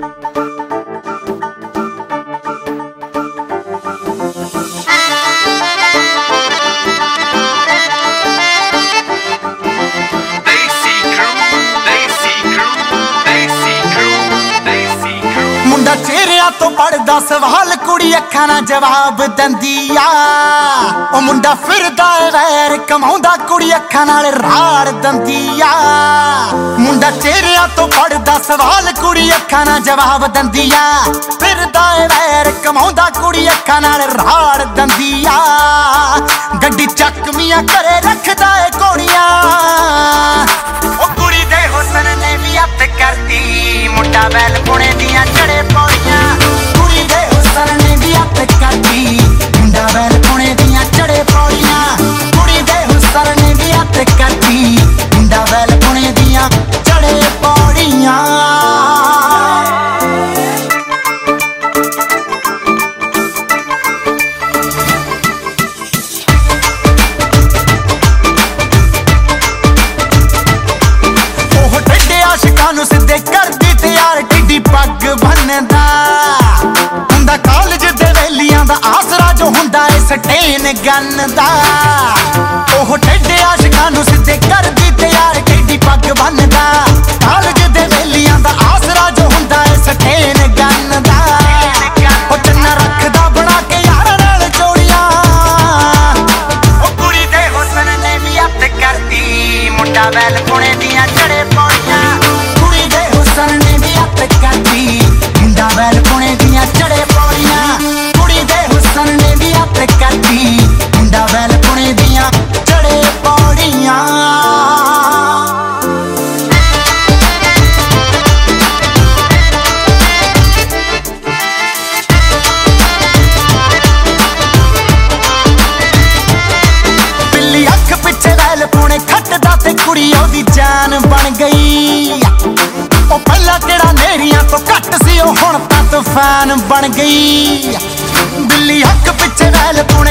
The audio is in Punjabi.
Bye. ਮੁੰਡਾ ਤੋਂ ਪੜਦਾ ਸਵਾਲ ਕੁੜੀ ਅੱਖਾਂ ਨਾਲ ਜਵਾਬ ਦਿੰਦੀ ਆ। ਉਹ ਮੁੰਡਾ ਫਿਰਦਾ ਵੈਰ ਕਮਾਉਂਦਾ, ਕੁੜੀ ਅੱਖਾਂ ਨਾਲ ਰਾੜ ਦਿੰਦੀ ਆ। ਮੁੰਡਾ ਚਿਹਰਿਆਂ ਤੋਂ ਪੜਦਾ ਸਵਾਲ ਕੁੜੀ ਅੱਖਾਂ ਨਾਲ ਜਵਾਬ ਦਿੰਦੀ ਆ। ਫਿਰਦਾ ਵੈਰ ਕਮਾਉਂਦਾ, ਕੁੜੀ ਅੱਖਾਂ ਨਾਲ ਰਾੜ ਦਿੰਦੀ ਆ। ਗੱਡੀ ਚੱਕਵੀਆਂ ਘਰੇ ਰੱਖਦਾ ਏ ਕੋੜੀਆਂ। ਟੱਡੇ ਸਿੱਧੇ ਕਰਦੀ ਤੇ ਯਾਰ ਟਿੱਡੀ ਪੱਗ ਬੰਨਦਾ। ਹੁੰਦਾ ਕਾਲਜ ਦੇ ਵੇਲੀਆਂ ਦਾ ਆਸਰਾ ਜੋ ਹੁੰਦਾ ਏ ਸਟੇਨ ਗੰਨ ਦਾ ਉਹ ਟੱਡੇ ਆਸ਼ਿਕਾਂ ਨੂੰ ਸਿੱਧੇ ਕਰਦੀ ਤੇ ਯਾਰ ਟਿੱਡੀ ਪੱਗ ਬੰਨਦਾ। ਕਾਲਜ ਦੇ ਵੇਲੀਆਂ ਦਾ ਆਸਰਾ ਜੋ ਹੁੰਦਾ ਏ ਸਟੇਨ ਗੰਨ ਦਾ ਉਹ ਚੰਨਾ ਰੱਖਦਾ ਬਣਾ ਕੇ ਯਾਰਾਂ ਨਾਲ ਜੋੜੀਆਂ। ਉਹ ਕੁੜੀ ਦੇ ਹੁਸਨ ਨੇ ਵੀ ਅੱਤ ਕਰਦੀ ਮੁੰਡਾ ਵੈਲ ਪੁਣੇ ਦੀਆਂ ਚੜੇ ਦੇ ਦੀ ਨੇ ਵੀ ਅੱਤ ਕਰਦੀ। ਮੁੰਡਾ ਵੈਲ ਪੁਣੇ ਦੀਆਂ ਚੜੇ ਪੌੜੀਆਂ। ਕੁੜੀ ਦੇ ਹੁਸਨ ਨੇ ਵੀ ਅੱਤ ਕਰਦੀ। ਮੁੰਡਾ ਵੈਲ ਪੁਣੇ ਦੀਆਂ ਚੜੇ ਪੌੜੀਆਂ। ਬਿੱਲੀ ਅੱਖ ਪਿੱਛੇ ਵੈਲ ਪੁਣੇ ਖੱਟਦਾ ਤੇ ਕੁੜੀ ਉਹਦੀ ਜਾਨ ਬਣ ਗਈ। ਫੈਨ ਬਣ ਗਈ। ਬਿੱਲੀ ਹੱਕ ਪਿੱਛੇ ਵੈਲ ਪੁਣੇ